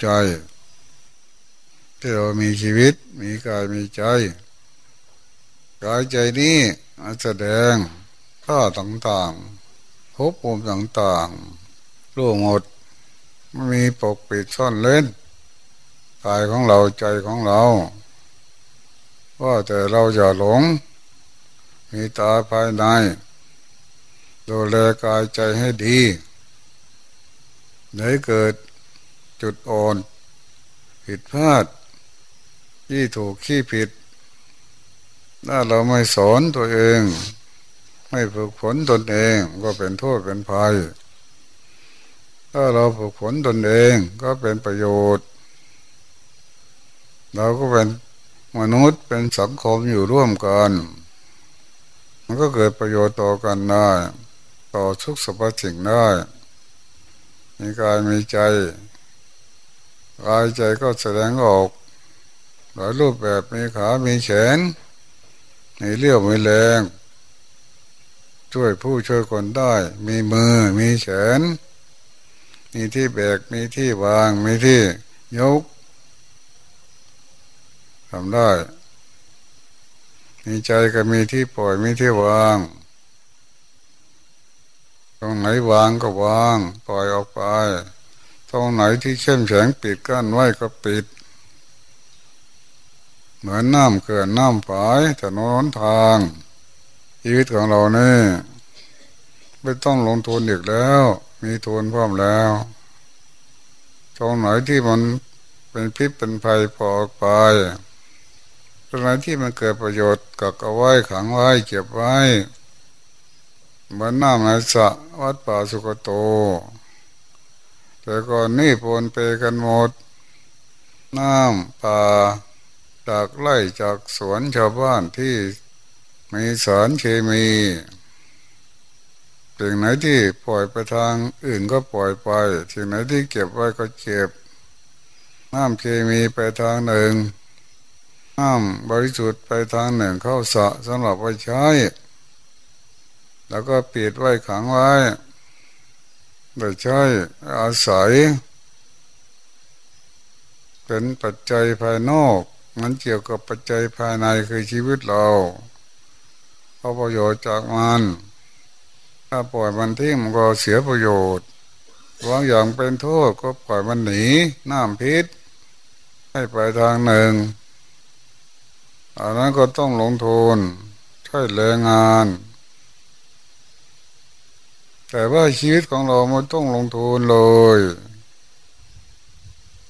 ใจ ที่เรามีชีวิต มีกายมีใจกายใจนี้แสดงข้าต่างๆภพภูมิต่างๆรู้หมดไม่มีปกปิดซ่อนเล่นกายของเราใจของเราว่าแต่เราอย่าหลง มีตาภายใน ดูแลกายใจให้ดีไหนเกิด จุดอ่อน ผิดพลาดที่ถูกขี้ผิด ถ้าเราไม่สอนตัวเอง ไม่ฝึกฝนตนเองก็เป็นโทษเป็นภัย ถ้าเราฝึกฝนตนเองก็เป็นประโยชน์ เราก็เป็นมนุษย์เป็นสังคมอยู่ร่วมกัน มันก็เกิดประโยชน์ต่อกันได้ ต่อทุกสรรพสิ่งได้มีกายมีใจ กายใจก็แสดงออก หลายรูปแบบมีขา มีแขน มีเลี้ยว มีแรง ช่วยผู้ช่วยคนได้ มีมือ มีแขน มีที่แบก มีที่วาง มีที่ยกทำได้ มีใจก็มีที่ปล่อย มีที่วาง ตรงไหนวางก็วาง ปล่อยออกไป ตรงไหนที่เข้มแข็งปิดกั้นไว้ก็ปิด เหมือนน้ำเกินน้ำฝายถนนทางชีวิตของเราเนี่ยไม่ต้องลงทุนอีกแล้ว มีทุนพร้อมแล้วตรงไหนที่มันเป็นพิษเป็นภัยปอกไปตรงไหนที่มันเกิดประโยชน์กักเอาไว้ขังไว้เก็บไว้เหมือนน้ำในสระวัดป่าสุกโต แต่ก่อนนี่ปนเปกันหมด น้ำป่าจากไร่จากสวนชาวบ้านที่มีสารเคมีสิ่งไหนที่ปล่อยไปทางอื่นก็ปล่อยไปสิ่งไหนที่เก็บไว้ก็เก็บน้ำเคมีไปทางหนึ่งน้ำบริสุทธิ์ไปทางหนึ่งเข้าสะสำหรับไว้ใช้ แล้วก็ปิดไว้ขังไว้ โดยใช้อาศัย เป็นปัจจัยภายนอกมันเกี่ยวกับปัจจัยภายในคือชีวิตเราเอาประโยชน์จากมันถ้าปล่อยมันทิ้งมันก็เสียประโยชน์บางอย่างเป็นโทษก็ปล่อยมันหนีน้ำพิษ ให้ไปทางหนึ่งอันนั้นก็ต้องลงทุนใช้แรงงาน แต่ว่าชีวิตของเราไม่ต้องลงทุนเลย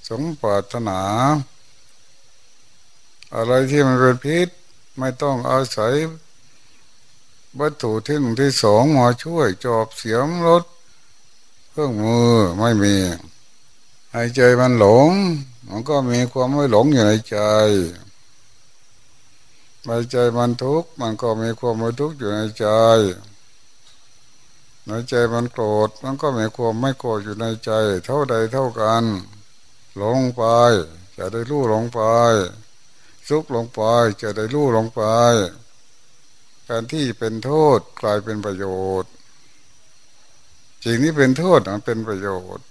สมปรารถนา อะไรที่มันเป็นพิษไม่ต้องอาศัยวัตถุที่หนึ่งที่สองมาช่วยจอบเสียมรถเครื่องมือไม่มีหายใจมันหลง มันก็มีความไม่หลงอยู่ในใจหายใจมันทุกข์มันก็มีความไม่ทุกข์อยู่ในใจ ในใจมันโกรธมันก็มีความไม่โกรธอยู่ในใจ เท่าใดเท่ากันลงไป จะได้รู้ลงไป ซุกลงไปจะได้รู้ลงไปการที่เป็นโทษกลายเป็นประโยชน์สิ่งนี้เป็นโทษมันเป็นประโยชน์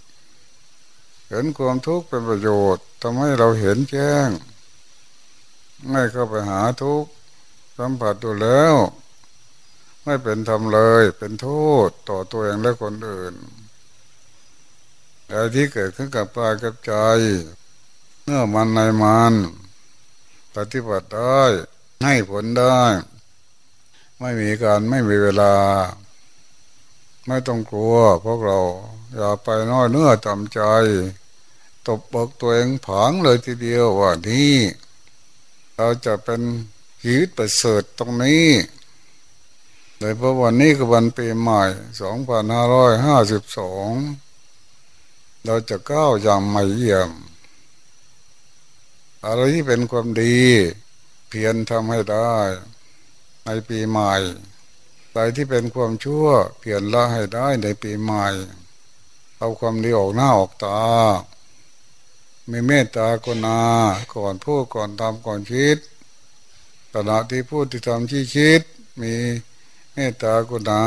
เห็นความทุกข์เป็นประโยชน์ทำให้เราเห็นแจ้ง ไม่เข้าไปหาทุกข์สัมผัสดูแล้ว ไม่เป็นธรรมเลย เป็นโทษต่อตัวเองและคนอื่นแต่ที่เกิดขึ้นกับปลายกับใจเนื้อมันในมันปฏิบัติได้ให้ผลได้ ไม่มีการไม่มีเวลา ไม่ต้องกลัวพวกเรา อย่าไปน้อยเนื้อจำใจ ตบเบอกตัวเองผางเลยทีเดียวว่านี่ เราจะเป็นชีวิตประเสริฐตรงนี้ โดยเพราะวันนี้คือวันปีใหม่สองพันห้าร้อยห้าสิบสองเราจะก้าวอย่างใหม่เยี่ยม อะไรที่เป็นความดี เพียรทำให้ได้ ในปีใหม่อะไรที่เป็นความชั่ว เพียรละให้ได้ในปีใหม่ เอาความดีออกหน้าออกตามีเมตตากนาก่อนพูดก่อนทำก่อนคิดขณะที่พูดที่ทำที่คิด มี มตตากุณา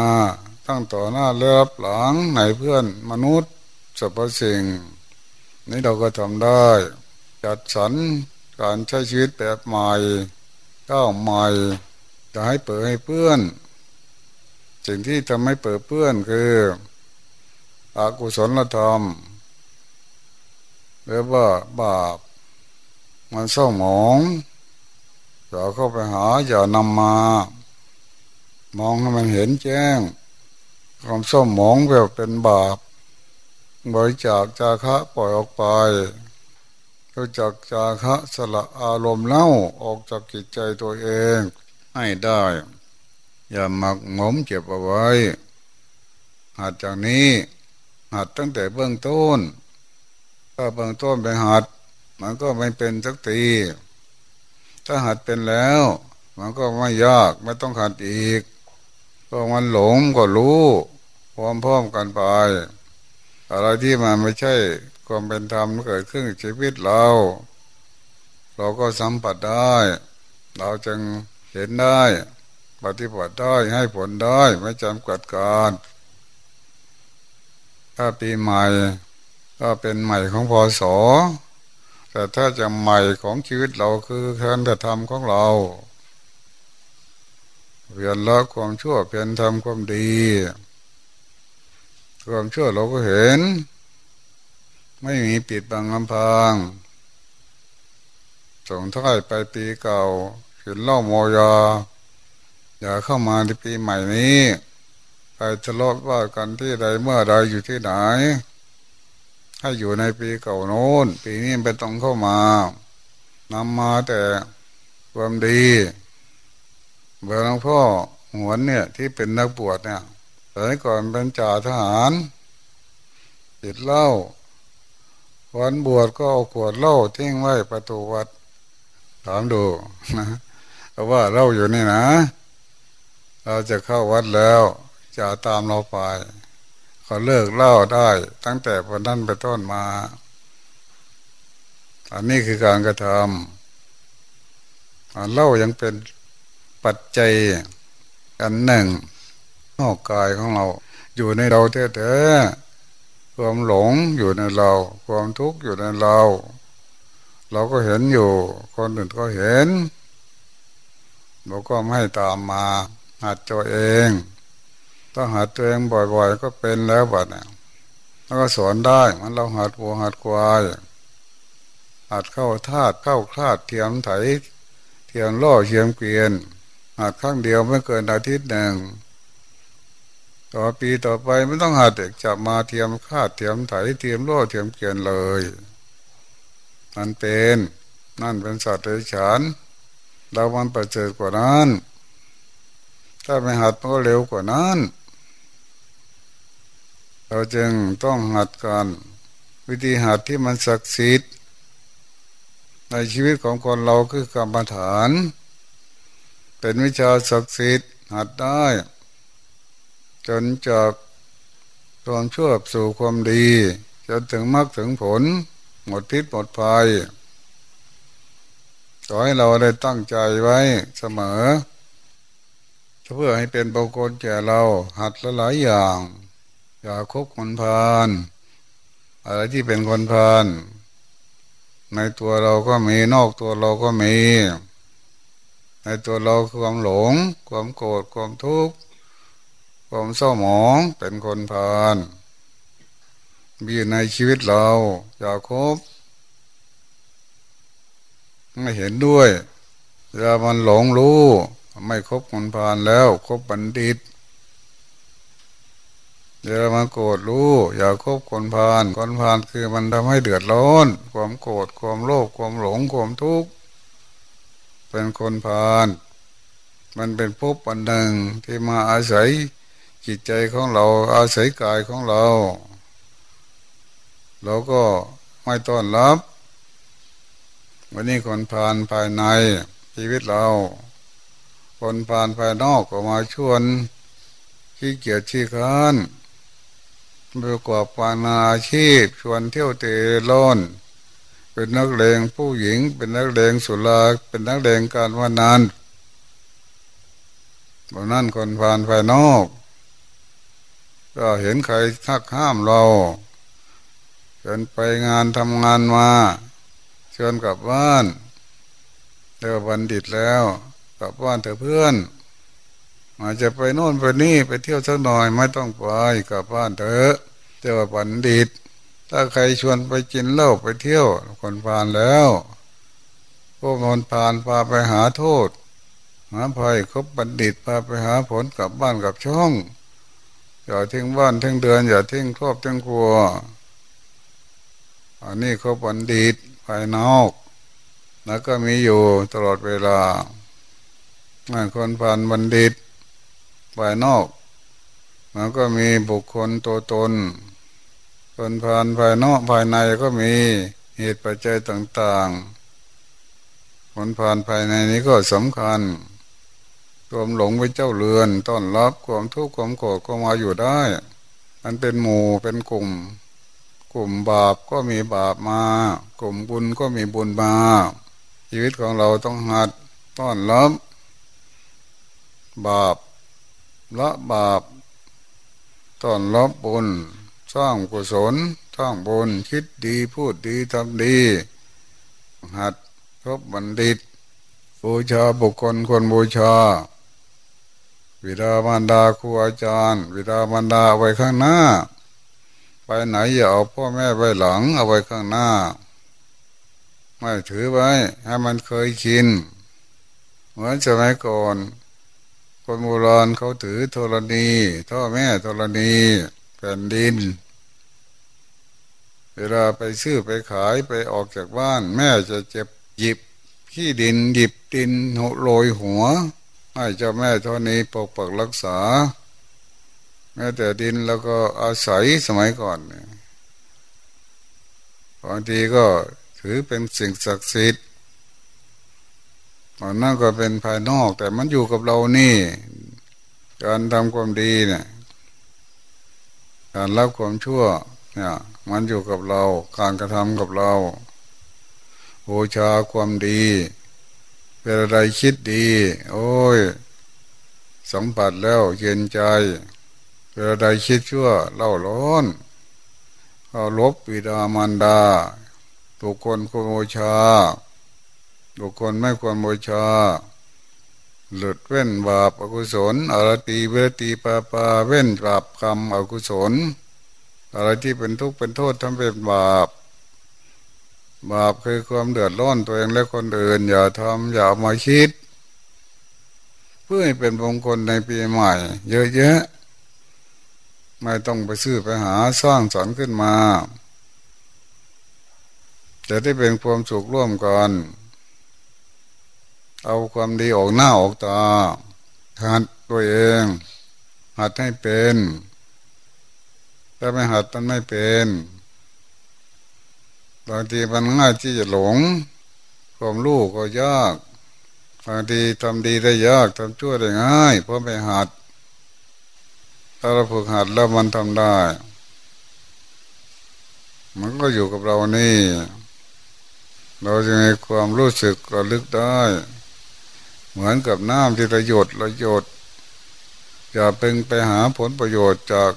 ตั้งต่อหน้าเลือบหลังในเพื่อนมนุษย์สรรพสิ่ง นี่เราก็ทำได้ จัดสรรการใช้ชีวิตแบบใหม่ก้าวใหม่ จะให้เปิดให้เพื่อน สิ่งที่ทำให้เปิดเพื่อนคืออากุศลธรรมหรือว่าบาป มันเศร้าหมองอย่าเข้าไปหาอย่านำมา มองให้มันเห็นแจ้ง ความเศร้าหมองแบบเป็นบาปบริจาคจาคะปล่อยออกไปรู้จักจาคะสละอารมณ์เล่าออกจากจิตใจตัวเองให้ได้ อย่าหมักหมมเก็บเอาไว้ หัดจากนี้ หัดตั้งแต่เบื้องต้น ถ้าเบื้องต้นไปหัด มันก็ไม่เป็นสักที ถ้าหัดเป็นแล้ว มันก็ไม่ยากไม่ต้องหัดอีก ก็มันหลงก็รู้พร้อมๆกันไป อะไรที่มันไม่ใช่ความเป็นธรรมเกิดขึ้นชีวิตเรา เราก็สัมผัสได้ เราจึงเห็นได้ ปฏิบัติได้ให้ผลได้ไม่จำกัดการถ้าปีใหม่ก็เป็นใหม่ของพศแต่ถ้าจะใหม่ของชีวิตเราคือการกระทำของเรา เพียรละความชั่วเพียรทำความดี ความชั่วเราก็เห็น ไม่มีปิดบังลำพังส่งท้ายไปปีเก่าขินเล่าโมยาอย่าเข้ามาในปีใหม่นี้ไปทะเลาะว่ากันที่ใดเมื่อใดอยู่ที่ไหน ให้อยู่ในปีเก่าโน้น ปีนี้เป็นต้องเข้ามานำมาแต่ความดี เบอร์หลวงพ่อหัวเนี่ยที่เป็นนักบวชเนี่ยสมัยก่อนเป็นจ่าทหารติดเหล้าวันบวชก็เอาขวดเหล้าทิ้งไว้ประตูวัด ถามดูนะว่าเหล้าอยู่นี่นะ เราจะเข้าวัดแล้วจะตามเราไปเขาเลิกเหล้าได้ตั้งแต่วันนั้นไปต้นมา อันนี้คือการกระทำเหล้ายังเป็น ปัจจัยอันหนึ่งนอกกายของเรา อยู่ในเราแท้ๆความหลงอยู่ในเรา ความทุกข์อยู่ในเรา เราก็เห็นอยู่ คนอื่นก็เห็นเราก็ไม่ให้ตามมาหัดตัวเองถ้าหัดตัวเองบ่อยๆ ก็เป็นแล้วบัดเนี่ยแล้วก็สอนได้มันเราหัดวัวหัดควายหัดเข้าธาตุเข้าคลาดเทียมไถ เทียมล่อเทียมเกวียน หัดครั้งเดียวไม่เกินอาทิตย์หนึ่งต่อปีต่อไปไม่ต้องหาเด็กจับมาเทียมคาดเทียมไถเทียมล่อเทียมเกียนเลยนั่นเป็นนั่นเป็นสัตว์เดรัจฉานเรามันประเสริฐกว่านั้น ถ้าไม่หัดมันก็เร็วกว่านั้น เราจึงต้องหัดกันวิธีหัดที่มันศักดิ์สิทธิ์ในชีวิตของคนเราคือกรรมฐาน เป็นวิชาศักดิ์สิทธิ์หัดได้ จนจากความชั่วสู่ความดี จนถึงมรรคถึงผล หมดพิษหมดภัยขอให้เราได้ตั้งใจไว้เสมอ เพื่อให้เป็นบางคนแก่เราหัดละหลายอย่าง อย่าคบคนพาลอะไรที่เป็นคนพาลในตัวเราก็มีนอกตัวเราก็มี ในตัวเราความหลง ความโกรธความทุกข์ความเศร้าหมองเป็นคนพาลมีในชีวิตเราอย่าคบไม่เห็นด้วยเวลามันหลงรู้ ไม่คบคนพาลแล้วคบบัณฑิตเวลามันโกรธรู้ อย่าคบคนพาลคนพาลคือมันทำให้เดือดร้อน ความโกรธความโลภความหลงความทุกข์ เป็นคนพาลมันเป็นภพอันหนึ่งที่มาอาศัยจิตใจของเราอาศัยกายของเรา เราก็ไม่ต้อนรับ วันนี้คนผ่านภายในชีวิตเรา คนผ่านภายนอกก็มาชวนขี้เกียจขี้ค้านประกอบการอาชีพ ชวนเที่ยวเตะล้น เป็นนักเลงผู้หญิง เป็นนักเลงสุราเป็นนักเลงการวันนั้นบนนั้นคนผ่านภายนอก ก็เห็นใครทักห้ามเราเชวนไปงานทำงานมา เชวนกลับบ้านเดี๋ยววันดิดแล้ว กลับบ้านเถอะเพื่อนอาจจะไปโน่นไปนี่ไปเที่ยวสักหน่อยไม่ต้องไปกลับบ้านเถอะเจ้าวันดิด ถ้าใครชวนไปกินเหล้าไปเที่ยว คนผ่านแล้ว พวกคนผ่านพาไปหาโทษ หาภัยคบบัณฑิตพาไปหาผลกลับบ้านกับช่อง อย่าทิ้งบ้านทิ้งเดือน อย่าทิ้งครอบทิ้งครัว อันนี้เขาบัณฑิตภายนอก แล้วก็มีอยู่ตลอดเวลาคนผ่านบัณฑิตภายนอก มันก็มีบุคคลตัวตน คนผ่านภายนอกภายในก็มีเหตุปัจจัยต่างๆคนผ่านภายในนี้ก็สำคัญความหลงไปเจ้าเรือนต้อนรับความทุกข์ความโกรธก็มาอยู่ได้ มันเป็นหมู่เป็นกลุ่ม กลุ่มบาปก็มีบาปมา กลุ่มบุญก็มีบุญมา ชีวิตของเราต้องหัดต้อนรับบาปละบาปต้อนรับบุญ สร้างกุศลสร้างบุญคิดดีพูดดีทำดี หัดพบบัณฑิต บูชาบุคคลคนบูชา วิดามารดาครูอาจารย์ วิดามารดาไว้ข้างหน้า ไปไหนอย่าเอาพ่อแม่ไว้หลัง เอาไว้ข้างหน้า ไม่ถือไว้ ให้มันเคยชินเหมือนสมัยก่อน คนโบราณเขาถือธรณีท่อแม่ธรณีแผ่นดิน เวลาไปซื้อไปขายไปออกจากบ้าน แม่จะเจ็บหยิบขี้ดินหยิบดินโรยหัวให้เจ้าแม่เท่านี้ปกปักรักษา แม้แต่ดินแล้วก็อาศัยสมัยก่อนบางทีก็ถือเป็นสิ่งศักดิ์สิทธิ์มันนั่นก็เป็นภายนอก แต่มันอยู่กับเรานี่ การทำความดีเนี่ยการรับความชั่วเนี่ย มันอยู่กับเรา การกระทำกับเราบูชาความดีเวลาใดคิดดี โอ้ยสัมผัสแล้วเย็นใจเวลาใดคิดชั่วเล่าร้อนเอาลบวิดามันดาบุคคลควรบูชาบุคคลไม่ควรบูชา หลุดเว้นบาปอกุศลอรตีเวตีปาปาเว้นบาปกรรมอกุศล อะไรที่เป็นทุกข์เป็นโทษทำเป็นบาปบาปคือความเดือดร้อนตัวเองและคนอื่น อย่าทำอย่ามาคิด เพื่อให้เป็นมงคลในปีใหม่ เยอะแยะไม่ต้องไปซื้อไปหาสร้างสรรค์ขึ้นมา จะได้เป็นความสุขร่วมกัน เอาความดีออกหน้าออกตาหัดตัวเอง หัดให้เป็น ถ้าไม่หัดมันไม่เป็นบางทีมันง่ายที่จะหลงความรู้ก็ยากบางทีทำดีได้ยากทำชั่วได้ง่าย เพราะไม่หัดถ้าเราฝึกหัดแล้วมันทำได้ มันก็อยู่กับเรานี่ เราจะมีความรู้สึกระลึกได้ เหมือนกับน้ำที่ระหยดระหยด อย่าเพ่งไปหาผลประโยชน์จาก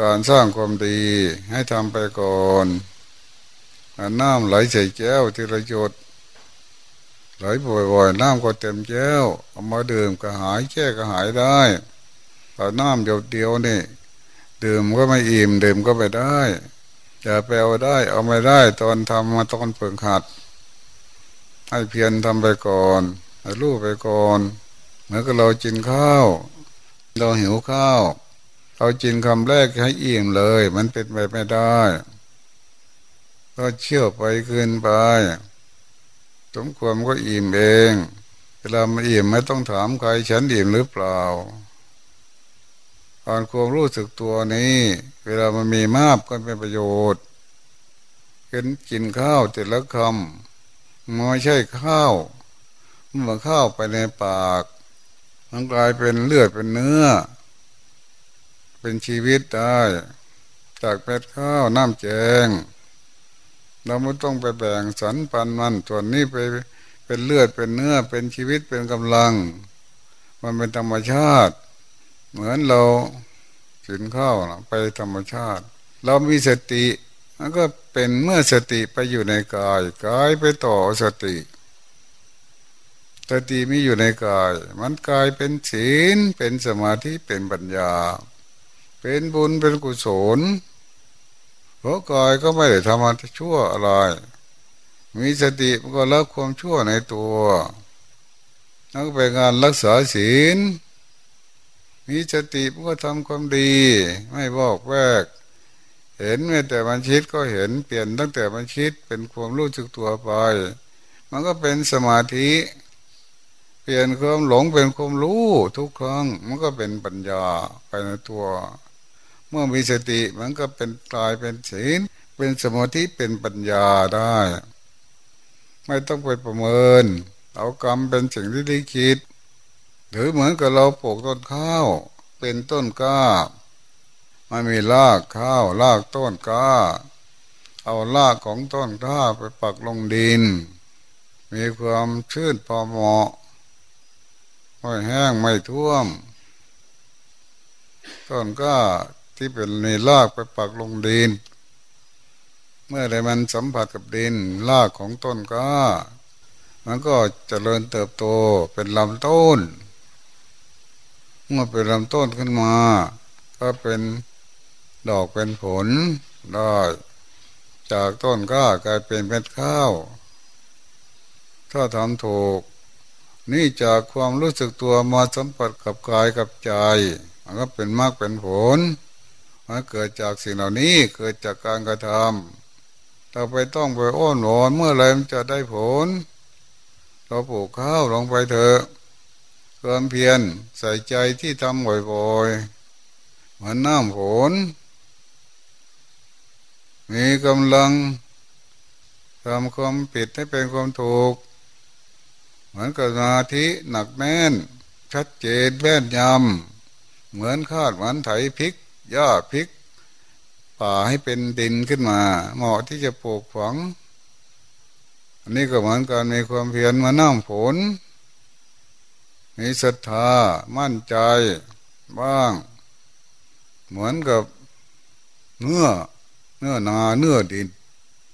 การสร้างความดีให้ทำไปก่อนน้ำไหลใส่แก้วที่ระโยชน์ไหลบ่อยๆน้ำก็เต็มแก้วเอามาดื่มก็หายแก้ก็หายได้แต่น้ำเดียวเดียวนี่ดื่มก็ไม่อิ่มดื่มก็ไม่ได้จะแปลวได้ เอาไม่ได้ ตอนทำมาตอนเปิงหัด ให้เพียรทำไปก่อนให้รู้ไปก่อน เหมือนกับเรากินข้าว เราหิวข้าว เรากินคำแรกให้อิ่มเลย มันเป็นไปไม่ได้ ก็เชื่อไปเกินไปสมควรก็อิ่มเอง เวลามาอิ่มไม่ต้องถามใครฉันอิ่มหรือเปล่าการความรู้สึกตัวนี้ เวลามันมีมากก็เป็นประโยชน์กินกินข้าวแต่ละคำไม่ใช่ข้าวเมื่อข้าวไปในปากมันกลายเป็นเลือดเป็นเนื้อ เป็นชีวิตได้ จากเป็ดข้าวน้ำแจง เราไม่ต้องไปแบ่งสรรปันมันส่วนนี้ไปเป็นเลือดเป็นเนื้อเป็นชีวิตเป็นกำลัง มันเป็นธรรมชาติ เหมือนเรากินข้าวนะไปธรรมชาติ เรามีสติมันก็เป็นเมื่อสติไปอยู่ในกายกายไปต่อสติสติมีอยู่ในกาย มันกลายเป็นศีลเป็นสมาธิเป็นปัญญา เป็นบุญเป็นกุศลเพราะกายก็ไม่ได้ทำอะไรชั่วอะไร มีสติมันก็ละความชั่วในตัวนั่งไปงานรักษาศีล มีสติมันก็ทำความดี ไม่บอกแวก เห็นแม้แต่มันคิดก็เห็นเปลี่ยนตั้งแต่มันคิดเป็นความรู้สึกตัวไป มันก็เป็นสมาธิ เปลี่ยนความหลงเป็นความรู้ทุกครั้ง มันก็เป็นปัญญาไปในตัว เมื่อมีสติมันก็เป็นกลายเป็นศีลเป็นสมาธิเป็นปัญญาได้ ไม่ต้องไปประเมิน เอากรรมเป็นสิ่งที่ได้คิด หรือเหมือนกับเราปลูกต้นข้าว เป็นต้นกล้ามันมีรากข้าวรากต้นกล้า เอารากของต้นกล้าไปปักลงดิน มีความชื้นพอเหมาะไม่แห้งไม่ท่วม ต้นก็ ที่เป็นในรากไปปักลงดิน เมื่อใดมันสัมผัสกับดินรากของต้นก็ มันก็จเจริญเติบโตเป็นลำต้น เมื่อเป็นลำต้นขึ้นมา ก็เป็นดอกเป็นผลได้จากต้นก็กลายเป็นเม็ดข้าว ถ้าทำถูก นี่จากความรู้สึกตัวมาสัมผัสกับกายกับใจ มันก็เป็นมากเป็นผล มันเกิดจากสิ่งเหล่านี้เกิดจากการกระทำเราไปต้องไปอ้อนวอนเมื่อไรมันจะได้ผล เราปลูกข้าวลงไปเถอะเพิ่มเพียรใส่ใจที่ทำบ่อยๆเหมือนน้ำฝนมีกำลังทำความผิดให้เป็นความถูก เหมือนกับนาธิหนักแน่น ชัดเจนแม่นยำเหมือนคาดเหมือนไถพริก หญ้าพริก ป่าให้เป็นดินขึ้นมา เหมาะที่จะปลูกฝัง อันนี้ก็เหมือนกันมีความเพียรมาน้ำฝนมีศรัทธามั่นใจบ้าง เหมือนกับเนื้อเนื้อนาเนื้อดิน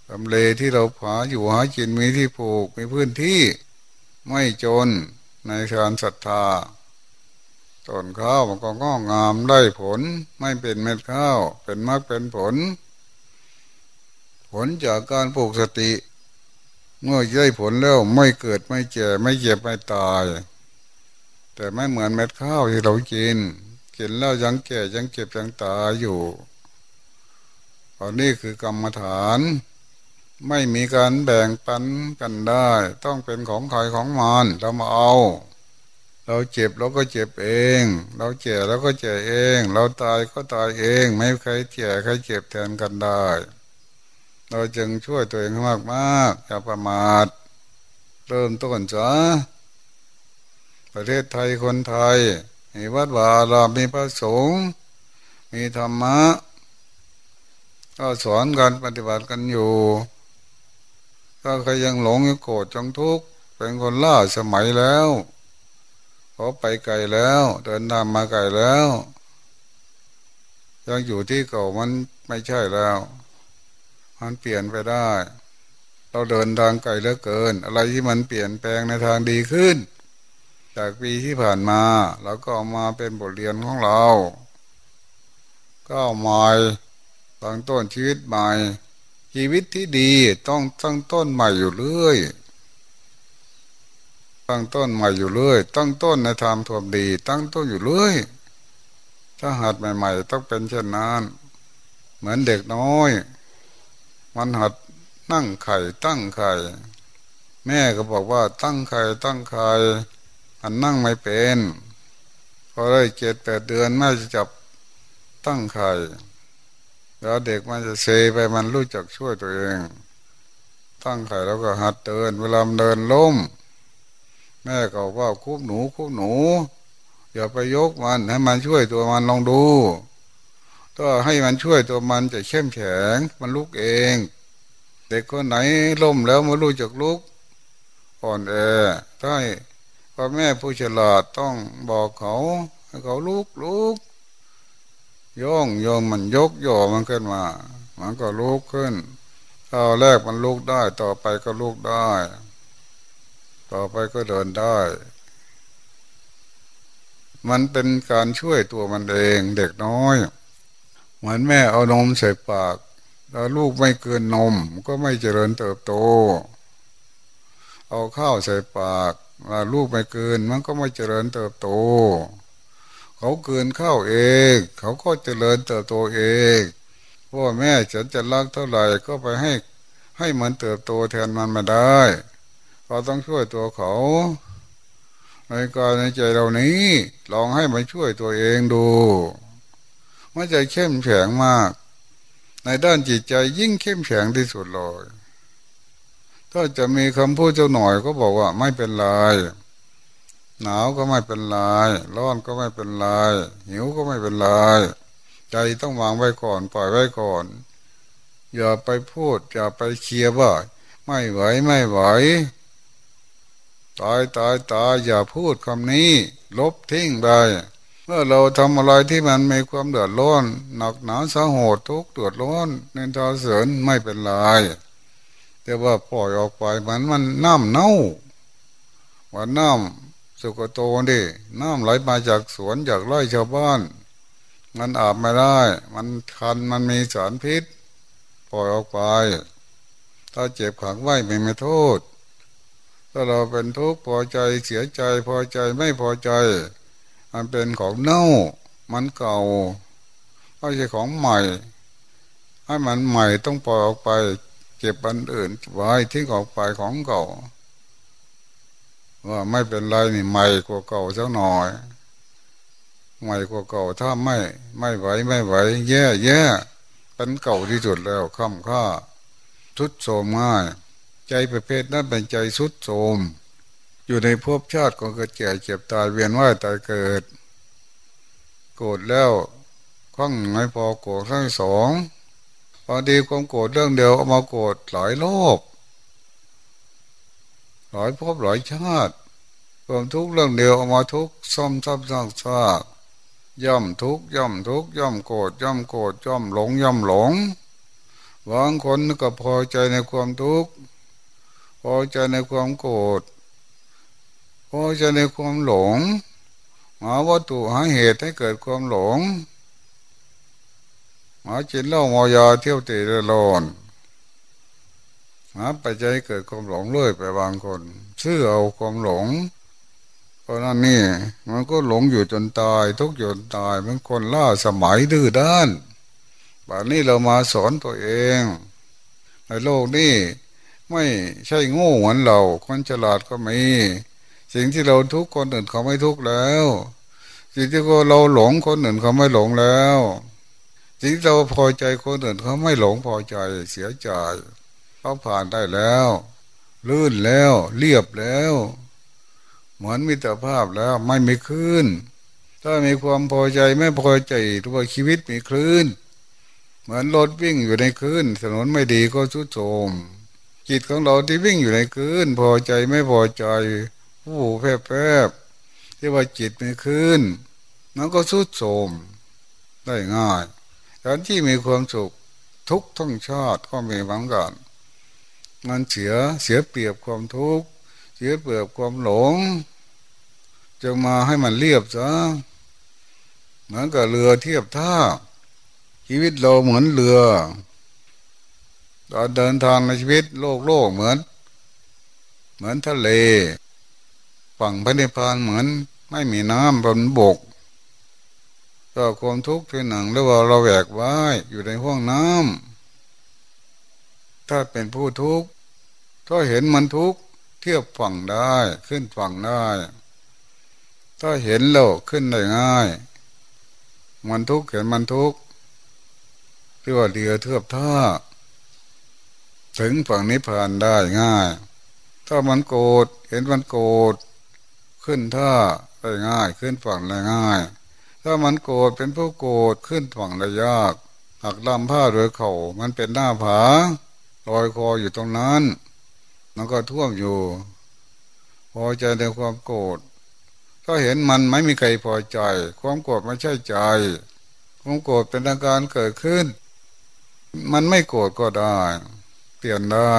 ทำเลที่เราผาอยู่หากินมีที่ปลูกมีพื้นที่ไม่จนในการศรัทธา ต้นข้าวมันก็งอกงามได้ผล ไม่เป็นเม็ดข้าว เป็นมากเป็นผล ผลจากการปลูกสติ เมื่อได้ผลแล้วไม่เกิดไม่เจ็บไม่เจ็บไม่ตาย แต่ไม่เหมือนเม็ดข้าวที่เรากินกินแล้วยังแก่ยังเก็บยังตายอยู่อันนี้คือกรรมฐาน ไม่มีการแบ่งปันกันได้ ต้องเป็นของใครของมันเรามาเอา เราเจ็บเราก็เจ็บเอง เราเจ็บเราก็เจ็บเอง เราตายก็ตายเอง ไม่ใครเจ็บใครเจ็บแทนกันได้ เราจึงช่วยตัวเองมากมากอย่าประมาท เริ่มต้นจ้าประเทศไทยคนไทยมีวัดวาลามีพระสงฆ์มีธรรมะ ก็สอนกันปฏิบัติกันอยู่ถ้าใครยังหลงยังโกรธจังทุกข์เป็นคนล่าสมัยแล้ว เขาไปไกลแล้ว เดินทางมาไกลแล้ว ยังอยู่ที่เก่ามันไม่ใช่แล้ว มันเปลี่ยนไปได้ เราเดินทางไกลเหลือเกิน อะไรที่มันเปลี่ยนแปลงในทางดีขึ้น จากปีที่ผ่านมาเราก็มาเป็นบทเรียนของเรา ก็ใหม่ตั้งต้นชีวิตใหม่ ชีวิตที่ดีต้องตั้งต้นใหม่อยู่เรื่อย ตั้งต้นใหม่อยู่เรื่อย ตั้งต้นในธรรมทวมดี ตั้งต้นอยู่เรื่อย ถ้าหัดใหม่ ๆ ต้องเป็นเช่นนั้นเหมือนเด็กน้อย มันหัดนั่งไข่ตั้งไข่ แม่ก็บอกว่าตั้งไข่ตั้งไข่อันนั่งไม่เป็นพอได้เจ็ดแปดเดือนแม่จะจับตั้งไข่แล้วเด็กมันจะเซไปมันรู้จักช่วยตัวเอง ตั้งไข่แล้วก็หัดเดิน เวลาเดินล้ม แม่ก็ว่าคุบหนูคุบหนู อย่าไปยกมันให้มันช่วยตัวมันลองดูถ้าให้มันช่วยตัวมันจะเข้มแข็งมันลุกเอง เด็กคนไหนล้มแล้วไม่รู้จักลุกอ่อนแอใช่พ่อแม่ผู้ฉลาดต้องบอกเขาให้เขาลุกลุกย่องโยมมันยกย่อมันขึ้นมา มันก็ลุกขึ้นข้าแรกมันลุกได้ต่อไปก็ลุกได้ ต่อไปก็เดินได้ มันเป็นการช่วยตัวมันเองเด็กน้อย เหมือนแม่เอานมใส่ปาก แล้วลูกไม่เกินนมก็ไม่เจริญเติบโต เอาข้าวใส่ปากแล้วลูกไม่เกินมันก็ไม่เจริญเติบโต เขาเกินข้าวเอง เขาก็เจริญเติบโตเองพ่อแม่ฉันจะรักเท่าไหร่ก็ไปให้ให้มันเติบโตแทนมันมาได้ เราต้องช่วยตัวเขาในกายในใจเรานี้ ลองให้มันช่วยตัวเองดูมันจะเข้มแข็งมาก ในด้านจิตใจยิ่งเข้มแข็งที่สุดเลยถ้าจะมีคำพูดเจ้าหน่อยก็บอกว่าไม่เป็นไรหนาวก็ไม่เป็นไรร้อนก็ไม่เป็นไรหิวก็ไม่เป็นไรใจต้องวางไว้ก่อนปล่อยไว้ก่อน อย่าไปพูดอย่าไปเคลียร์ว่า ไม่ไหวไม่ไหว ตายตายตายอย่าพูดคำนี้ ลบทิ้งไปเมื่อเราทำอะไรที่มันมีความเดือดร้อน หนักหนาสาหดทุกเดือดร้อนเนินทาเสริญไม่เป็นไรแต่ว่าปล่อยออกไปมันมันน้ำเน่าว่าน้ำสุกโตดิน้ำไหลมาจากสวนจากไร่ชาวบ้าน มันอาบไม่ได้ มันคันมันมีสารพิษ ปล่อยออกไป ถ้าเจ็บขังไว้ไม่ม่โทษ ถ้าเราเป็นทุกข์พอใจเสียใจพอใจไม่พอใจ มันเป็นของเน่า มันเก่าไม่ใช่ของใหม่ให้มันใหม่ต้องปล่อยออกไป เก็บอันอื่นไว้ทิ้งออกไปของเก่าว่าไม่เป็นไรนี่ใหม่กว่าเก่าสักหน่อยใหม่กว่าเก่าถ้าไม่ไม่ไหวไม่ไหวแย่แย่เป็นเก่าที่สุดแล้วค่ำค่าทุดโสมง่าย ใจประเภทนั้นเป็นใจสุดโสมอยู่ในภพชาติของเกิดแก่เจ็บตายเวียนว่ายตายเกิด โกรธแล้วข้องไม่พอโกรธทั้งสองพอดีความโกรธเรื่องเดียวเอามาโกรธหลายรอบหลายภพหลายชาติความทุกข์เรื่องเดียวเอามาทุกข์ซ้ำซ้ำซากซากย่อมทุกข์ย่อมทุกข์ย่อมโกรธย่อมโกรธย่อมหลงย่อมหลงบางคนก็พอใจในความทุกข์ พอใจในความโกรธพอใจในความหลงหาวัตถุหาเหตุให้เกิดความหลงหาจินเล่ามายาเที่ยวเตะเรอนหาปัจจัยเกิดความหลงเลยไปบางคนชื่อเอาความหลงเพราะนั่นนี่ มันก็หลงอยู่จนตาย ทุกจนตายมันคนล่าสมัยดื้อด้านแบบนี้เรามาสอนตัวเอง ในโลกนี้ ไม่ใช่โง่เหมือนเรา คนฉลาดก็มี สิ่งที่เราทุกคนอื่นเขาไม่ทุกแล้ว สิ่งที่เราหลงคนอื่นเขาไม่หลงแล้ว สิ่งที่เราพอใจคนอื่นเขาไม่หลงพอใจเสียใจเขาผ่านได้แล้ว ลื่นแล้ว เรียบแล้ว เหมือนมิตรภาพแล้วไม่มีคลื่นถ้ามีความพอใจไม่พอใจตัวชีวิตมีคลื่น เหมือนรถวิ่งอยู่ในคลื่นถนนไม่ดีก็สุดโทม จิตของเราที่วิ่งอยู่ในคลื่นพอใจไม่พอใจผู้แพ้แพ้ที่ว่าจิตมีคลื่นมันก็สุดโทมได้ง่ายการที่มีความสุขทุกทั้งชาติก็มีบางกันมันเสียเสียเปรียบความทุกข์เสียเปลือกความหลงจะมาให้มันเรียบซะเหมือนกับเรือเทียบท่าชีวิตเราเหมือนเรือ ตอนเดินทางในชีวิตโลกโลกเหมือน เหมือนทะเล ฝั่งพระนิพพานเหมือน ไม่มีน้ำบนบกก็ความทุกข์ที่หนังหรือว่าเราแหวกไว้อยู่ในห้องน้ำถ้าเป็นผู้ทุกข์ถ้าเห็นมันทุกข์เทียบฝั่งได้ขึ้นฝั่งได้ ถ้าเห็นโลกขึ้นได้ง่าย มันทุกข์เห็นมันทุกข์ที่ว่าเรือเทียบท่า ถึงฝั่งนิพพานได้ง่าย ถ้ามันโกรธเห็นมันโกรธขึ้นท่าได้ง่าย ขึ้นฝั่งได้ง่าย ถ้ามันโกรธเป็นผู้โกรธขึ้นฝั่งได้ยากหักลำผ้าโดยเขา่ามันเป็นหน้าผาลอยคออยู่ตรงนั้นมันก็ท่วมอยู่ พอใจในความโกรธก็เห็นมันไม่มีใครพอใจ ความโกรธไม่ใช่ใจ ความโกรธเป็นอาการเกิดขึ้น มันไม่โกรธก็ได้ เปลี่ยนได้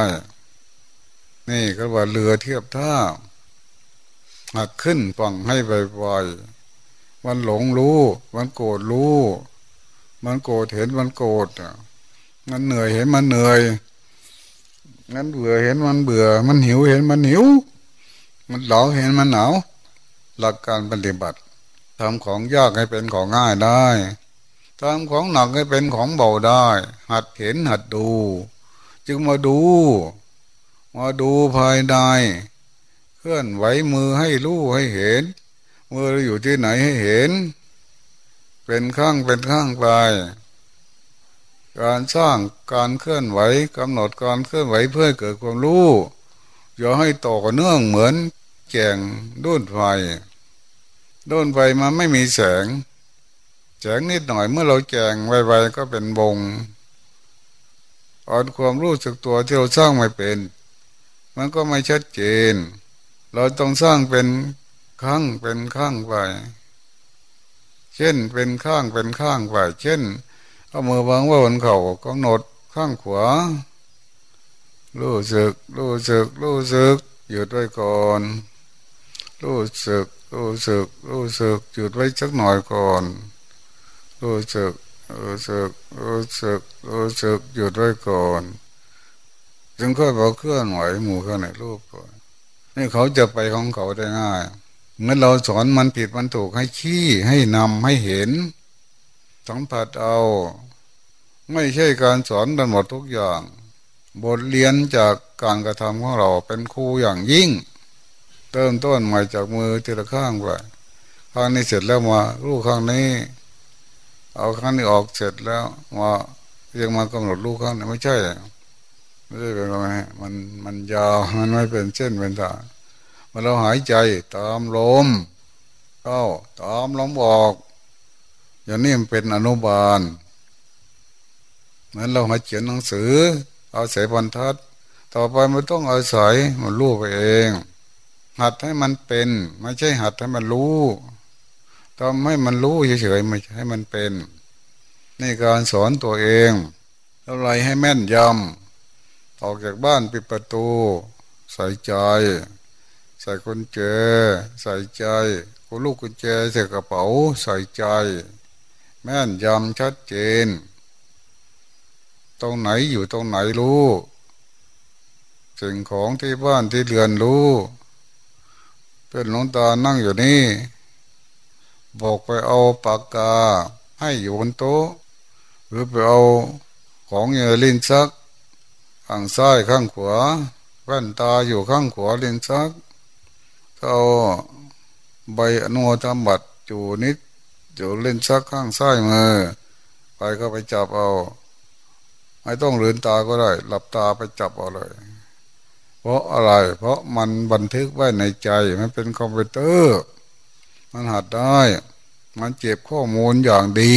นี่ก็ว่าเรือเทียบท่าหักขึ้นฝั่งให้ไวๆมันหลงรู้ มันโกรธรู้ มันโกรธเห็นมันโกรธมันเหนื่อยเห็นมันเหนื่อยงั้นเบื่อเห็นมันเบื่อ มันหิวเห็นมันหิว มันหนาวเห็นมันหนาวหลักการปฏิบัติทำของยากให้เป็นของง่ายได้ทำของหนักให้เป็นของเบาได้ หัดเห็นหัดดู จึงมาดู มาดูภายในเคลื่อนไหวมือให้รู้ให้เห็นมืออยู่ที่ไหนให้เห็น เป็นข้างเป็นข้างไปการสร้างการเคลื่อนไหวกำหนดการเคลื่อนไหวเพื่อเกิดความรู้อย่าให้ต่อเนื่องเหมือนแจงด้นไฟด้นไฟมันไม่มีแสงแสงนิดหน่อยเมื่อเราแจงไวๆก็เป็นวง อ่อนความรู้สึกตัวที่เราสร้างไม่เป็น มันก็ไม่ชัดเจน เราต้องสร้างเป็นข้างเป็นข้างไป เช่นเป็นข้างเป็นข้างไป เช่นเอามือวางไว้บนเขา่ากำหนดข้างขวา รู้สึก รู้สึก รู้สึก หยุดไว้ก่อน รู้สึก รู้สึก รู้สึก หยุดไว้สักหน่อยก่อน รู้สึก รู้สึกรู้สึกรู้สึกหยุดไว้ก่อนจึงค่อยบอกเคลื่อนไหวหมู่ข้างในรูปก่อนนี่เขาจะไปของเขาได้ง่ายเมื่อเราสอนมันผิดมันถูกให้ขี้ให้นำให้เห็นสัมผัสเอา ไม่ใช่การสอนกันหมดทุกอย่าง บทเรียนจากการกระทำของเราเป็นครูอย่างยิ่ง เติมต้นใหม่จากมือทีละข้างไปข้างนี้เสร็จแล้วมาลูกข้างนี้ เอาข้างนี้ออกเสร็จแล้วมายังมากำหนดลูกข้างนี้ไม่ใช่ไม่ใช่เป็นไรมันมันยาวมันไม่เป็นเส้นเป็นทางมันเราหายใจตามลมเข้าตามลมออก อย่างนี้มันเป็นอนุบาลเหมือนเรามาเขียนหนังสือ เอาใส่บรรทัด ต่อไปมันต้องอาศัยมันรู้ไปเอง หัดให้มันเป็น ไม่ใช่หัดให้มันรู้ ทำให้มันรู้เฉยๆไม่ให้มันเป็นในการสอนตัวเองอะไรให้แม่นยำออกจากบ้านปิดประตู ใส่ใจ ใส่กุญแจใส่ใจกูลูกกุญแจใส่กระเป๋า ใส่ใจ แม่นยำชัดเจน ตรงไหนอยู่ตรงไหนรู้สิ่งของที่บ้านที่เรือนรู้ เป็นหลวงตานั่งอยู่นี่ บอกไปเอาปากกา ให้อยู่บนโต๊ะหรือไปเอาของเงยลินซัก ข้างซ้ายข้างขวาแว่นตาอยู่ข้างขวาลินซักเอาใบอนุธรรมบัตรจูนิดอยู่เล่นชักข้างซ้ายมือไปก็ไปจับเอา ไม่ต้องลืนตาก็ได้ หลับตาไปจับเอาเลย เพราะอะไร เพราะมันบันทึกไว้ในใจมันเป็นคอมพิวเตอร์ มันหัดได้ มันเก็บข้อมูลอย่างดี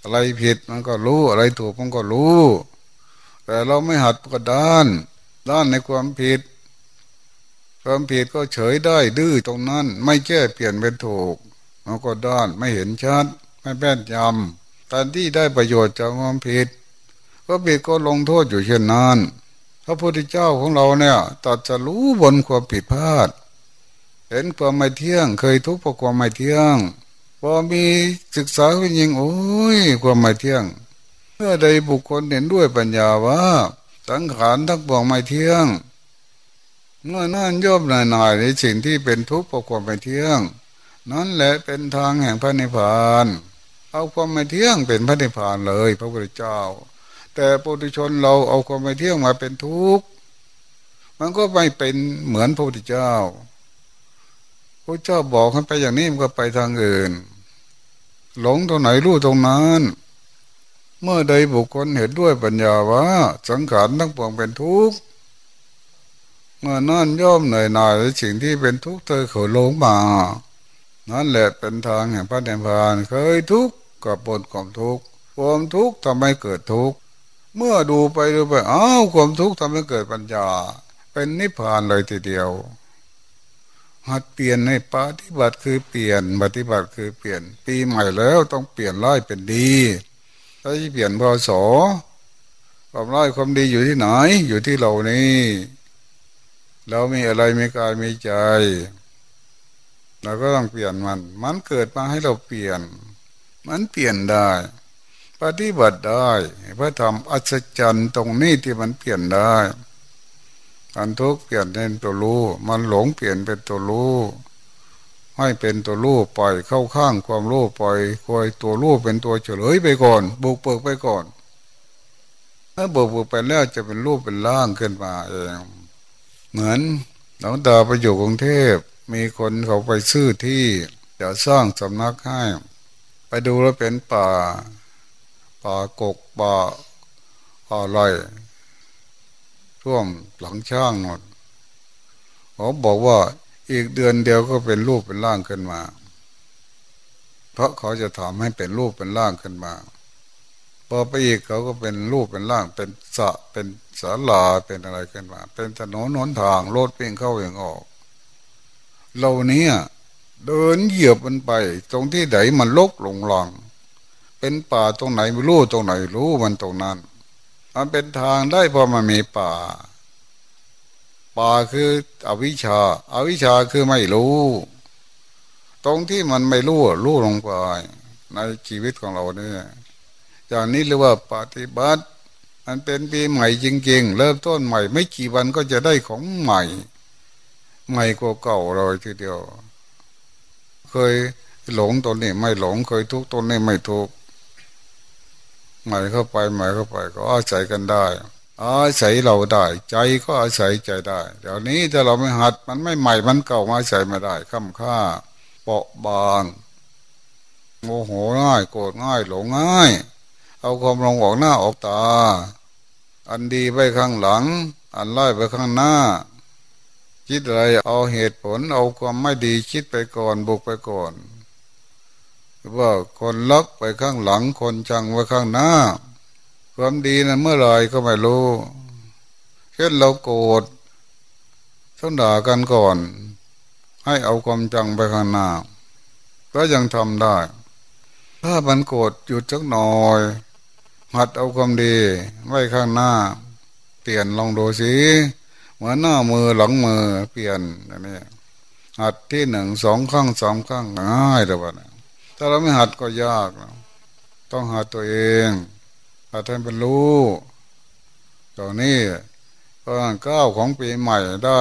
อะไรผิดมันก็รู้ อะไรถูกมันก็รู้ แต่เราไม่หัดก็ด้าน ด้านในความผิด ความผิดก็เฉยได้ดื้อตรงนั้น ไม่แก้เปลี่ยนเป็นถูก มันก็ด้านไม่เห็นชัด ไม่แป้นยำตอนที่ได้ประโยชน์จากความผิดก็ผิดก็ลงโทษอยู่เช่นนั้นพระพุทธเจ้าของเราเนี่ยตัดจะรู้บนความผิดพลาด เห็นความไม่เที่ยง เคยทุกข์เพราะความไม่เที่ยงพอมีศึกษาวิญญาณโอ้ยความไม่เที่ยงเมื่อใดบุคคลเห็นด้วยปัญญาว่า สังขารทั้งปวงไม่เที่ยง เมื่อนั่นย่อมหน่ายในสิ่งที่เป็นทุกข์เพราะความไม่เที่ยง นั่นแหละเป็นทางแห่งพระนิพพานเอาความไม่เที่ยงเป็นพระนิพพานเลย พระพุทธเจ้า แต่ปุถุชนเราเอาความไม่เที่ยงมาเป็นทุกข์มันก็ไม่เป็นเหมือนพระพุทธเจ้า พระเจ้าบอกให้ไปอย่างนี้มันก็ไปทางอื่น หลงตรงไหนรู้ตรงนั้น เมื่อใดบุคคลเห็นด้วยปัญญาว่า สังขารทั้งปวงเป็นทุกข์เมื่อนั่นย่อมเหนื่อยหน่ายในสิ่งที่เป็นทุกข์เธอเขาลงมานั่นแหละเป็นทางแห่งพระนิพพานเคยทุกข์กับบนความทุกข์ความทุกข์ทำให้เกิดทุกข์เมื่อดูไปดูไปอ้าวความทุกข์ทำให้เกิดปัญญา เป็นนิพพานเลยทีเดียว หัดเปลี่ยนในปฏิบัติคือเปลี่ยนปฏิบัติคือเปลี่ยน ปีใหม่แล้วต้องเปลี่ยนร้ายเป็นดีถ้าจะเปลี่ยนพอสอความร้ายความดีอยู่ที่ไหน อยู่ที่เรานี่เรามีอะไรมีกายมีใจเราก็ต้องเปลี่ยนมัน มันเกิดมาให้เราเปลี่ยน มันเปลี่ยนได้ ปฏิบัติได้พระธรรมอัศจรรย์ตรงนี้ที่มันเปลี่ยนได้ อันทุกข์เปลี่ยนเป็นตัวรู้ มันหลงเปลี่ยนเป็นตัวรู้ให้เป็นตัวรู้ปล่อยเข้าข้างความรู้ปล่อยคอยตัวรู้เป็นตัวเฉลยไปก่อน บุกเปิกไปก่อนถ้าบุกเปิกไปแล้วจะเป็นรูปเป็นร่างขึ้นมาเอง เหมือนหลวงตาไปอยู่กรุงเทพมีคนเขาไปซื้อที่จะสร้างสำนักให้ไปดูแล้วเป็นป่า ป่ากกป่าอะไรท่วม หลังช่างหมดเขาบอกว่าอีกเดือนเดียวก็เป็นรูปเป็นร่างขึ้นมา เพราะเขาจะทำให้เป็นรูปเป็นร่างขึ้นมาพอไปอีกเขาก็เป็นรูปเป็นร่างเป็นสะเป็นศาลาเป็นอะไรขึ้นมา เป็นถนนหนทางรถเพียงเข้าอย่างออกเราเนี้ยเดินเหยียบมันไป ตรงที่ไหนมันลกหลงหลัง เป็นป่าตรงไหนไม่รู้ตรงไหนรู้มันตรงนั้น มันเป็นทางได้พอมันมีป่า ป่าคืออวิชชาอาวิชชาคือไม่รู้ ตรงที่มันไม่รู้รู้ลงไปในชีวิตของเราเนี่ยอย่างนี้เรียกว่าปฏิบัติ มันเป็นปีใหม่จริง ๆ เริ่มต้นใหม่ ไม่กี่วันก็จะได้ของใหม่ ใหม่กว่าเก่าเลยทีเดียว เคยหลงตนนี้ไม่หลงเคยทุกตนนี้ไม่ทุกใหม่เข้าไปใหม่เข้าไป ก็อาศัยกันได้ อาศัยเราได้ ใจก็อาศัยใจได้ เดี๋ยวนี้ถ้าเราไม่หัดมันไม่ใหม่มันเก่ามาอาศัยไม่ได้ค่ำค่าเปาะบางโมโหง่ายโกรธง่ายหลงง่าย เอาความลงออกหน้าออกตา อันดีไปข้างหลัง อันไล่ไปข้างหน้า คิดอะไรเอาเหตุผลเอาความไม่ดีคิดไปก่อนบุกไปก่อนว่าคนลักไปข้างหลังคนจังไว้ข้างหน้า ความดีนั้นเมื่อไรก็ไม่รู้เช่นเราโกรธต้องด่ากันก่อน ให้เอาความจังไปข้างหน้าก็ยังทำได้ ถ้ามันโกรธหยุดสักหน่อยหัดเอาความดีไว้ข้างหน้า เปลี่ยนลองดูสิเหมือนหน้ามือหลังมือเปลี่ยนอันนี้หัดที่หนึ่งสองข้างสามข้างง่ายแต่ว่าถ้าเราไม่หัดก็ยากนะต้องหัดตัวเอง หัดให้เป็นรู้ตอนนี้ตอนเก้าของปีใหม่ได้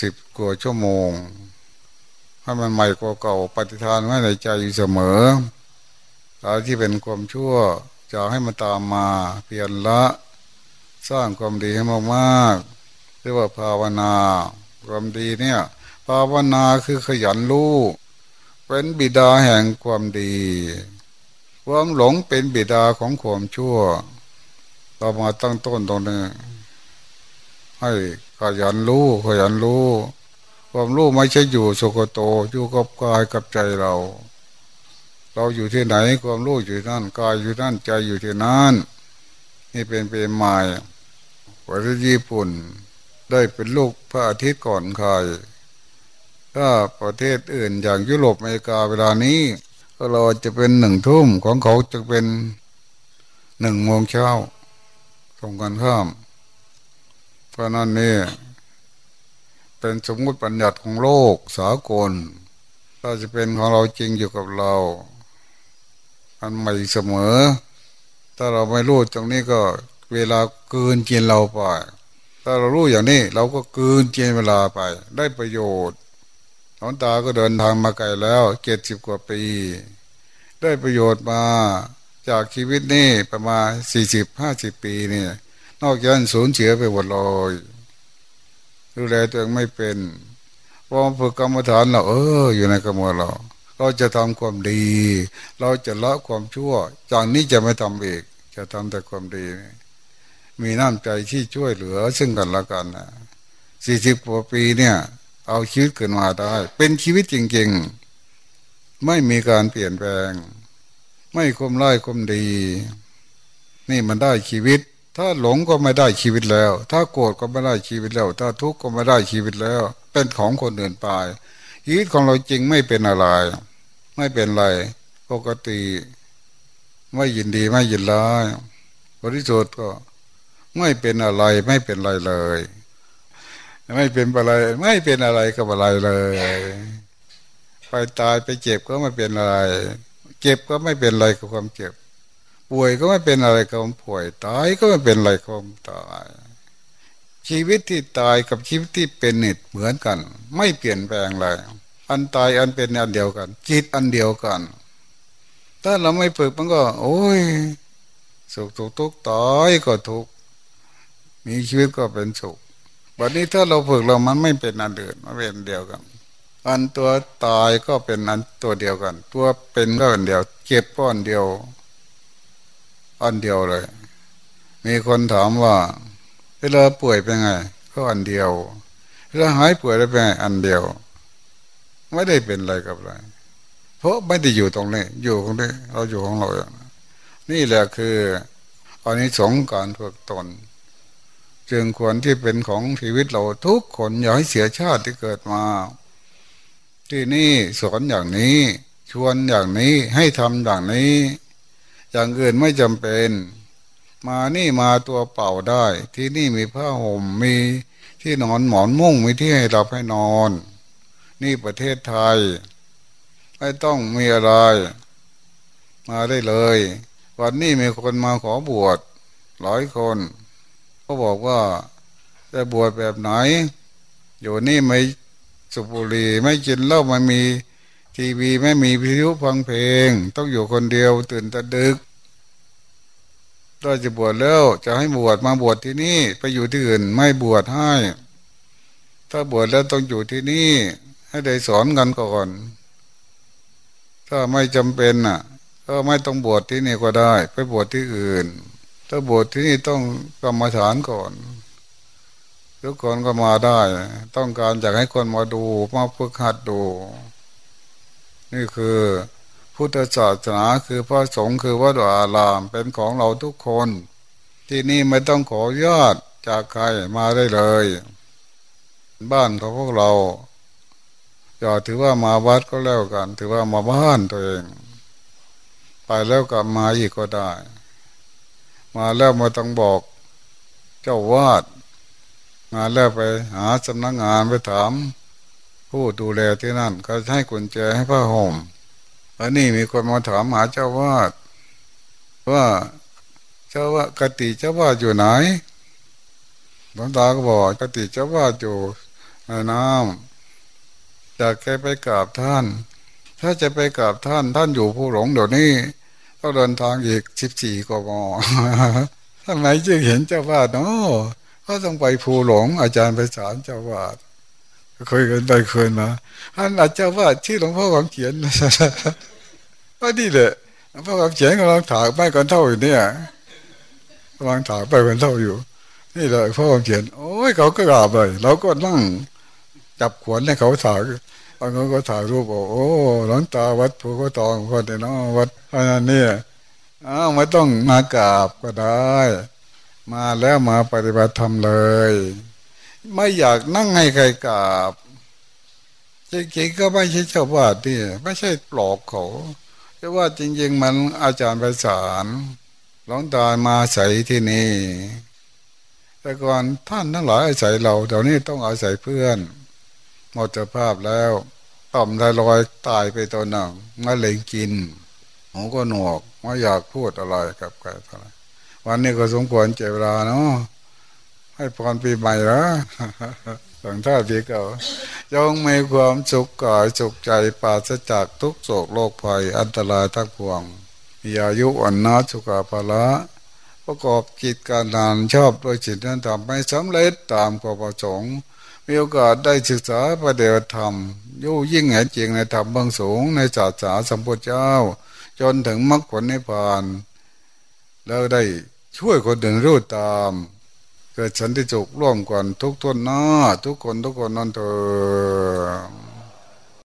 สิบกว่าชั่วโมงให้มันใหม่กว่าเก่าปฏิทานไว้ในใจอยู่เสมออะไรที่เป็นความชั่วจะให้มันตามมาเปลี่ยนละ สร้างความดีให้มากๆเรียกว่าภาวนา ความดีเนี่ย ภาวนาคือขยันรู้เป็นบิดาแห่งความดี ความหลงเป็นบิดาของความชั่ว เรามาตั้งต้นตรงนี้ให้ขยันรู้ขยันรู้ ความรู้ไม่ใช่อยู่สุกโตอยู่กับกายกับใจเรา เราอยู่ที่ไหนความรู้อยู่นั่นกายอยู่นั่นใจอยู่ที่นั่นนี่เป็นเป็นหมายประเทศญี่ปุ่น ได้เป็นลูกพระอาทิตย์ก่อนใครถ้าประเทศอื่นอย่างยุโรปอเมริกาเวลานี้ ก็เราจะเป็นหนึ่งทุ่มของเขาจะเป็นหนึ่งโมงเช้าตรงกันข้ามเพราะนั้นนี่เป็นสมมติปัญญัติของโลกสากลถ้าจะเป็นของเราจริงอยู่กับเรา อันใหม่เสมอ ถ้าเราไม่รู้ตรงนี้ก็เวลาเกินกินเราไปถ้าเรารู้อย่างนี้ เราก็เกืนเจนเวลาไป ได้ประโยชน์ หลวงตาก็เดินทางมาไกลแล้วเจ็ดสิบกว่าปี ได้ประโยชน์มาจากชีวิตนี่ประมาณสี่สิบห้าสิบปีนี่นอกจากสูญเสียไปหมดเลยดูแลตัวเองไม่เป็นพอฝึกกรรมฐานเราเออ อยู่ในกรรมเรา เราจะทำความดี เราจะละความชั่วจากนี้จะไม่ทำอีก จะทำแต่ความดี มีน้ำใจที่ช่วยเหลือ ซึ่งกันและกันนะสี่สิบกว่าปีเนี่ย เอาชีวิตขึ้นมาได้ เป็นชีวิตจริง ๆ ไม่มีการเปลี่ยนแปลง ไม่คมไล่คมดี นี่มันได้ชีวิต ถ้าหลงก็ไม่ได้ชีวิตแล้ว ถ้าโกรธก็ไม่ได้ชีวิตแล้ว ถ้าทุกข์ก็ไม่ได้ชีวิตแล้ว เป็นของคนอื่นไปชีวิตของเราจริงไม่เป็นอะไร ไม่เป็นไร ปกติ ไม่ยินดีไม่ยินร้ายบริสุทธิ์ก็ ไม่เป็นอะไรไม่เป็นอะไรเลย ไม่เป็นอะไร ไม่เป็นอะไรกับอะไรเลย ไปตายไปเจ็บก็ไม่เป็นอะไร เจ็บก็ไม่เป็นอะไรกับความเจ็บ ป่วยก็ไม่เป็นอะไรกับความป่วย ตายก็ไม่เป็นอะไรกับความตาย ชีวิตที่ตายกับชีวิตที่เป็นนิดเหมือนกัน ไม่เปลี่ยนแปลงเลยอันตายอันเป็นอันเดียวกัน จิตอันเดียวกัน ถ้าเราไม่ฝึกมันก็ โอ้ยสุขทุกทุกตายก็ทุกมีชีวิตก็เป็นสุข วันนี้ถ้าเราฝึกเรามันไม่เป็นอันเดินมันเป็นเดียวกัน อันตัวตายก็เป็นอันตัวเดียวกัน ตัวเป็นก็อันเดียวเจ็บก็อันเดียว อันเดียวเลย มีคนถามว่า เวลาป่วยเป็นไง ก็อันเดียวเวลาหายป่วยแล้เป็นไงอันเดียว ไม่ได้เป็นอะไรกับอะไรเพราะไม่ได้อยู่ตรงนี้ อยู่ตรงนี้ เราอยู่ของเราอย่างนี่แหละคืออันนี้สงการฝึกตน จึงควรที่เป็นของชีวิตเราทุกคนอย่าให้เสียชาติที่เกิดมา ที่นี่สอนอย่างนี้ ชวนอย่างนี้ให้ทำอย่างนี้ อย่างอื่นไม่จำเป็น มานี่มาตัวเป่าได้ ที่นี่มีผ้าห่มมีที่นอนหมอนมุ้งมีที่ให้เราให้นอน นี่ประเทศไทย ไม่ต้องมีอะไร มาได้เลย วันนี้มีคนมาขอบวชหลายคน เขาบอกว่าจะบวชแบบไหน อยู่นี่ไม่สุบุรีไม่กินเหล้าไม่มีทีวีไม่มีวิทยุฟังเพลง ต้องอยู่คนเดียวตื่นตะดึกถ้าจะบวชแล้วจะให้บวชมาบวชที่นี่ไปอยู่ที่อื่นไม่บวชให้ ถ้าบวชแล้วต้องอยู่ที่นี่ ให้ได้สอนกันก่อน ถ้าไม่จำเป็นอะ ก็ไม่ต้องบวชที่นี่ก็ได้ ไปบวชที่อื่น ถ้าบวชที่นี่ต้องกรรมฐานก่อนทุกคนก็มาได้ ต้องการอยากให้คนมาดูมาฝึกหัดดู นี่คือพุทธศาสนาคือพระสงฆ์คือวัดอารามเป็นของเราทุกคน ที่นี่ไม่ต้องขอยอดจากใครมาได้เลย บ้านของพวกเราอย่าถือว่ามาวัดก็แล้วกัน ถือว่ามาบ้านตัวเอง ไปแล้วกลับมาอีกก็ได้ มาแล้วมาต้องบอก เจ้าวาดมาแล้วไปหาสำนักงานไปถาม ผู้ดูแลที่นั่น ก็ให้กุญแจให้ผ้าห่มอันนี้มีคนมาถามหาเจ้าวาดว่าเจ้าว่ากติเจ้าวาดอยู่ไหนหลวงตาก็บอกกติเจ้าวาดอยู่ในน้ำจากแกไปกราบท่าน ถ้าจะไปกราบท่านท่านอยู่ผู้หลงเดี๋ยวนี้ ก็เดินทางอีกสิบสี่กมทำไมจึงเห็นเจ้าวาดเนาะก็ต้องไปภูหลง อาจารย์ไปสารเจ้าวาดเคยกันไปเคยมาอันอาจารย์ว่าที่หลวงพ่อความเขียนว่านี่แหละหลวงพ่อความเขียนกำลังถากไปกันเท่าอยู่เนี่ยกำลังถากไปกันเท่าอยู่ นี่แหละพ่อความเขียน โอ้ยเขาก็กราบเลยเราก็นั่งจับขวนให้เขาถาก บางคนก็ถ่ายรูปบอกโอ้หลวงตาวัดภูเขาทองคนเนาะวัดอะไรนี่อ้าวไม่ต้องมากราบก็ได้ มาแล้วมาปฏิบัติธรรมเลย ไม่อยากนั่งให้ใครกราบจริงๆก็ไม่ใช่ชาวบ้านนี่ไม่ใช่ปลอกเขาแต่ว่าจริง ๆ มันอาจารย์ไปสารหลวงตามาใส่ที่นี่ แต่ก่อนท่านทั้งหลายอาศัยเราเดี๋ยวนี้ต้องอาศัยเพื่อน หมดสภาพแล้ว ต่อมไทรอยตายไปตัวหนึ่งมาเลยกินหูก็หนวกไม่อยากพูดอะไรกับใครเท่าไรวันนี้ก็สมควรเจเวลาเนาะให้พรปีใหม่ล้วสังท่าปีเก่าจงมีความสุขกายสุขใจปราศจากทุกโศกโรคภัยอันตรายทั้งปวงมีอายุอันนาสุขภาละประกอบกิจการงานชอบโดยจิตนั้นทำให้สำเร็จตามความประสงค์ มีโอกาสได้ศึกษาประเดี๋ยวธรรมยู่ยิ่งแห่งจริงในธรรมบางสูงในศาสนาสัมพุทธเจ้า จนถึงมรรคผลนิพพาน แล้วได้ช่วยคนอื่นรู้ตาม เกิดฉันติจุกร่วมกันทุกทนหน้าทุกคนทุกคนนั่นเถอ